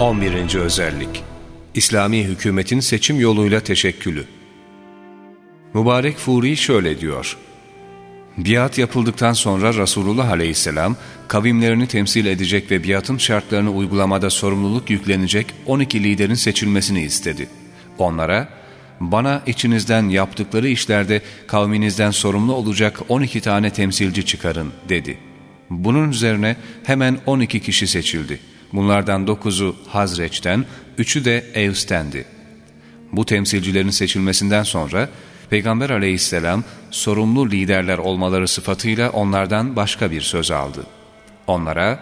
11. Özellik İslami hükümetin seçim yoluyla teşekkülü Mübarek Furi şöyle diyor. Biat yapıldıktan sonra Resulullah aleyhisselam kavimlerini temsil edecek ve biatın şartlarını uygulamada sorumluluk yüklenecek 12 liderin seçilmesini istedi. Onlara, bana içinizden yaptıkları işlerde kavminizden sorumlu olacak 12 tane temsilci çıkarın dedi. Bunun üzerine hemen 12 kişi seçildi. Bunlardan 9'u Hazreç'ten, 3'ü de Evs'tendi. Bu temsilcilerin seçilmesinden sonra Peygamber aleyhisselam sorumlu liderler olmaları sıfatıyla onlardan başka bir söz aldı. Onlara,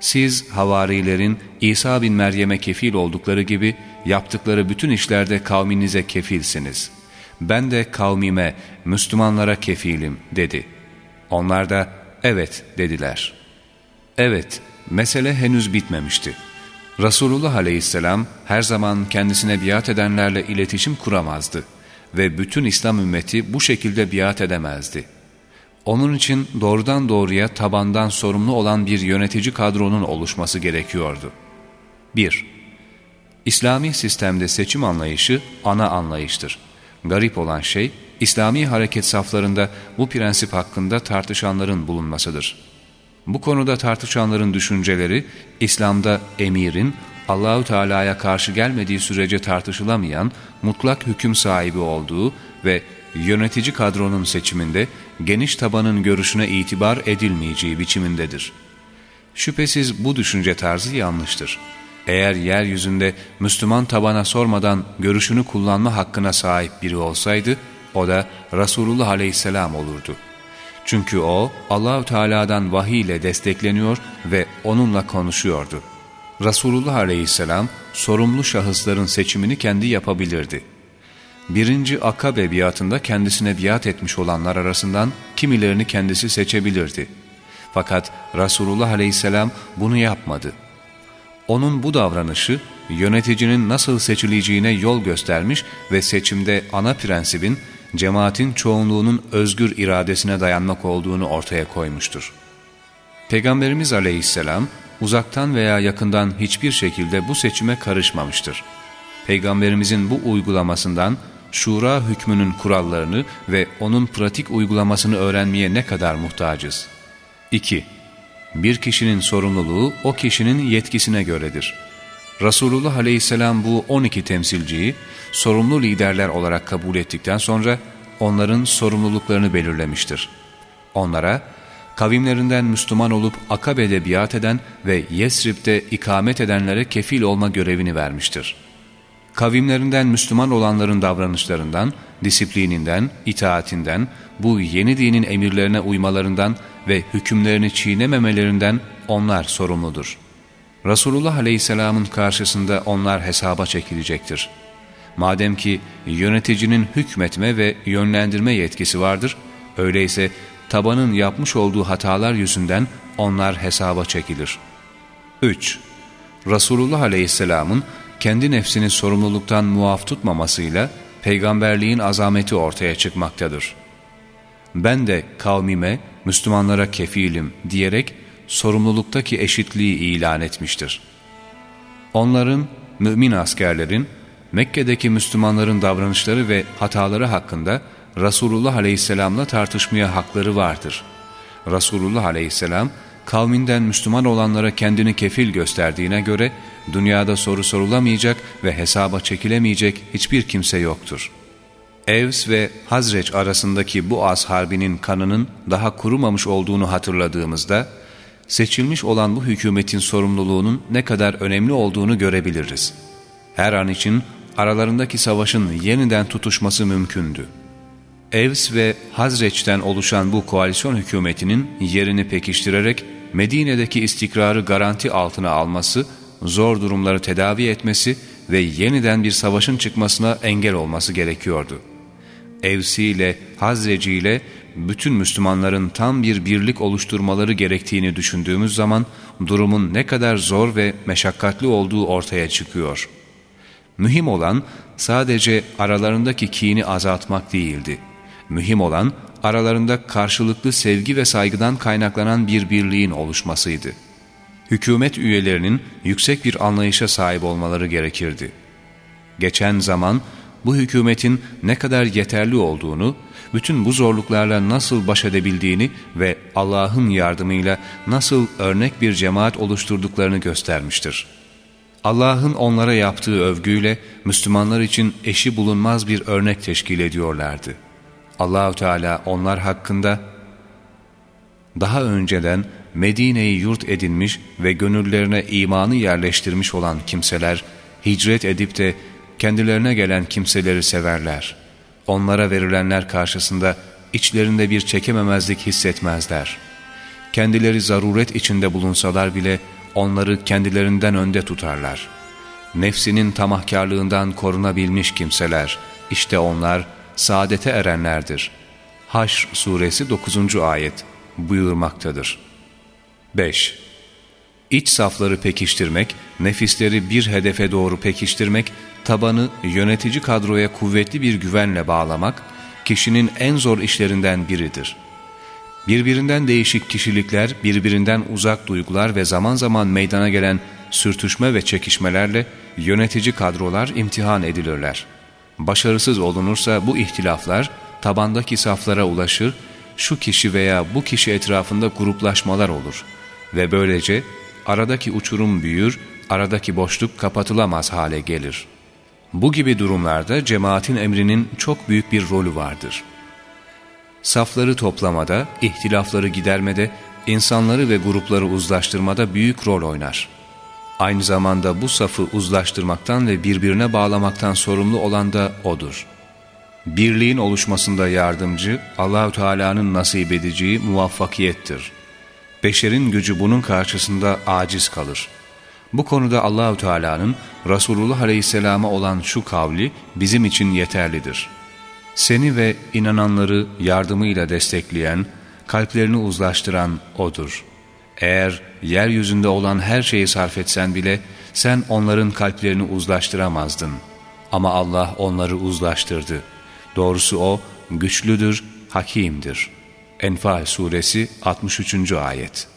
siz havarilerin İsa bin Meryem'e kefil oldukları gibi yaptıkları bütün işlerde kavminize kefilsiniz. Ben de kavmime, Müslümanlara kefilim dedi. Onlar da evet dediler. Evet, mesele henüz bitmemişti. Resulullah aleyhisselam her zaman kendisine biat edenlerle iletişim kuramazdı ve bütün İslam ümmeti bu şekilde biat edemezdi. Onun için doğrudan doğruya tabandan sorumlu olan bir yönetici kadronun oluşması gerekiyordu. 1. İslami sistemde seçim anlayışı ana anlayıştır. Garip olan şey, İslami hareket saflarında bu prensip hakkında tartışanların bulunmasıdır. Bu konuda tartışanların düşünceleri, İslam'da emirin Allahü Teala'ya karşı gelmediği sürece tartışılamayan mutlak hüküm sahibi olduğu ve yönetici kadronun seçiminde geniş tabanın görüşüne itibar edilmeyeceği biçimindedir. Şüphesiz bu düşünce tarzı yanlıştır. Eğer yeryüzünde Müslüman tabana sormadan görüşünü kullanma hakkına sahip biri olsaydı, o da Resulullah Aleyhisselam olurdu. Çünkü o Allahü Teala'dan vahiy ile destekleniyor ve onunla konuşuyordu. Resulullah Aleyhisselam sorumlu şahısların seçimini kendi yapabilirdi. Birinci Akabe biatında kendisine biat etmiş olanlar arasından kimilerini kendisi seçebilirdi. Fakat Resulullah Aleyhisselam bunu yapmadı. Onun bu davranışı yöneticinin nasıl seçileceğine yol göstermiş ve seçimde ana prensibin cemaatin çoğunluğunun özgür iradesine dayanmak olduğunu ortaya koymuştur. Peygamberimiz Aleyhisselam uzaktan veya yakından hiçbir şekilde bu seçime karışmamıştır. Peygamberimizin bu uygulamasından şura hükmünün kurallarını ve onun pratik uygulamasını öğrenmeye ne kadar muhtacız? 2. Bir kişinin sorumluluğu o kişinin yetkisine göredir. Resulullah Aleyhisselam bu 12 temsilciyi sorumlu liderler olarak kabul ettikten sonra onların sorumluluklarını belirlemiştir. Onlara kavimlerinden Müslüman olup Akabe'de biat eden ve Yesrib'de ikamet edenlere kefil olma görevini vermiştir. Kavimlerinden Müslüman olanların davranışlarından, disiplininden, itaatinden, bu yeni dinin emirlerine uymalarından ve hükümlerini çiğnememelerinden onlar sorumludur. Resulullah Aleyhisselam'ın karşısında onlar hesaba çekilecektir. Madem ki yöneticinin hükmetme ve yönlendirme yetkisi vardır, öyleyse tabanın yapmış olduğu hatalar yüzünden onlar hesaba çekilir. 3. Resulullah Aleyhisselam'ın kendi nefsini sorumluluktan muaf tutmamasıyla peygamberliğin azameti ortaya çıkmaktadır. Ben de kavmime, Müslümanlara kefilim diyerek sorumluluktaki eşitliği ilan etmiştir. Onların, mümin askerlerin, Mekke'deki Müslümanların davranışları ve hataları hakkında Resulullah Aleyhisselam'la tartışmaya hakları vardır. Resulullah Aleyhisselam kavminden Müslüman olanlara kendini kefil gösterdiğine göre dünyada soru sorulamayacak ve hesaba çekilemeyecek hiçbir kimse yoktur. Evs ve Hazreç arasındaki bu az harbinin kanının daha kurumamış olduğunu hatırladığımızda, seçilmiş olan bu hükümetin sorumluluğunun ne kadar önemli olduğunu görebiliriz. Her an için aralarındaki savaşın yeniden tutuşması mümkündü. Evs ve Hazreç'ten oluşan bu koalisyon hükümetinin yerini pekiştirerek Medine'deki istikrarı garanti altına alması, zor durumları tedavi etmesi ve yeniden bir savaşın çıkmasına engel olması gerekiyordu. Evsi ile Hazreci ile bütün Müslümanların tam bir birlik oluşturmaları gerektiğini düşündüğümüz zaman durumun ne kadar zor ve meşakkatli olduğu ortaya çıkıyor. Mühim olan sadece aralarındaki kini azaltmak değildi. Mühim olan aralarında karşılıklı sevgi ve saygıdan kaynaklanan bir birliğin oluşmasıydı. Hükümet üyelerinin yüksek bir anlayışa sahip olmaları gerekirdi. Geçen zaman bu hükümetin ne kadar yeterli olduğunu, bütün bu zorluklarla nasıl baş edebildiğini ve Allah'ın yardımıyla nasıl örnek bir cemaat oluşturduklarını göstermiştir. Allah'ın onlara yaptığı övgüyle Müslümanlar için eşi bulunmaz bir örnek teşkil ediyorlardı. Allahu Teala onlar hakkında daha önceden Medine'yi yurt edinmiş ve gönüllerine imanı yerleştirmiş olan kimseler hicret edip de kendilerine gelen kimseleri severler. Onlara verilenler karşısında içlerinde bir çekememezlik hissetmezler. Kendileri zaruret içinde bulunsalar bile onları kendilerinden önde tutarlar. Nefsinin tamahkarlığından korunabilmiş kimseler, işte onlar saadete erenlerdir. Haşr suresi 9. ayet buyurmaktadır. 5. İç safları pekiştirmek, nefisleri bir hedefe doğru pekiştirmek, tabanı yönetici kadroya kuvvetli bir güvenle bağlamak, kişinin en zor işlerinden biridir. Birbirinden değişik kişilikler, birbirinden uzak duygular ve zaman zaman meydana gelen sürtüşme ve çekişmelerle yönetici kadrolar imtihan edilirler. Başarısız olunursa bu ihtilaflar tabandaki saflara ulaşır, şu kişi veya bu kişi etrafında gruplaşmalar olur ve böylece aradaki uçurum büyür, aradaki boşluk kapatılamaz hale gelir. Bu gibi durumlarda cemaatin emrinin çok büyük bir rolü vardır. Safları toplamada, ihtilafları gidermede, insanları ve grupları uzlaştırmada büyük rol oynar. Aynı zamanda bu safı uzlaştırmaktan ve birbirine bağlamaktan sorumlu olan da O'dur. Birliğin oluşmasında yardımcı, Allahü Teala'nın nasip edeceği muvaffakiyettir. Beşerin gücü bunun karşısında aciz kalır. Bu konuda Allahü Teala'nın Resulullah Aleyhisselam'a olan şu kavli bizim için yeterlidir. Seni ve inananları yardımıyla destekleyen, kalplerini uzlaştıran O'dur. Eğer yeryüzünde olan her şeyi sarf etsen bile sen onların kalplerini uzlaştıramazdın. Ama Allah onları uzlaştırdı. Doğrusu O güçlüdür, hakimdir. Enfal suresi 63. ayet